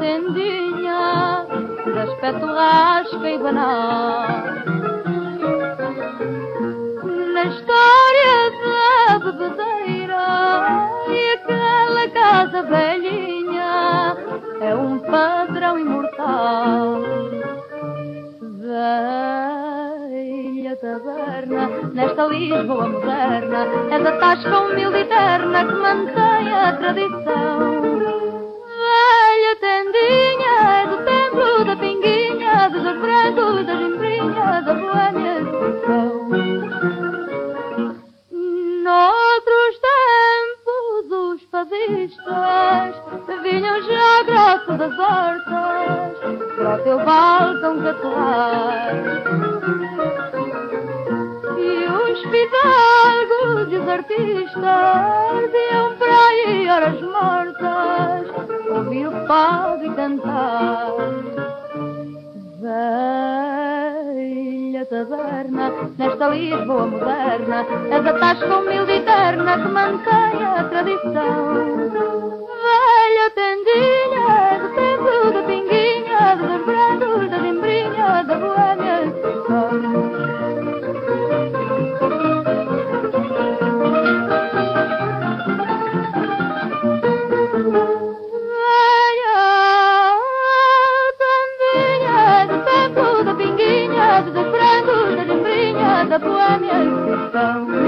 tendinha de aspecto rasca e banal. Na história da bebedeira e aquela casa velhinha é um padrão imortal. Velha taberna, nesta Lisboa moderna, é da tasca humilde e eterna que mantém a tradição. as planhas são. Noutros tempos os padistas vinham já à grossa das hortas para o teu balcão catuar. E os fidalgos e os artistas iam para aí horas mortas ouvir o padre cantar. taberna, nesta Lisboa moderna, és a tasca humilde e eterna que mantém a tradição. la miel se fond.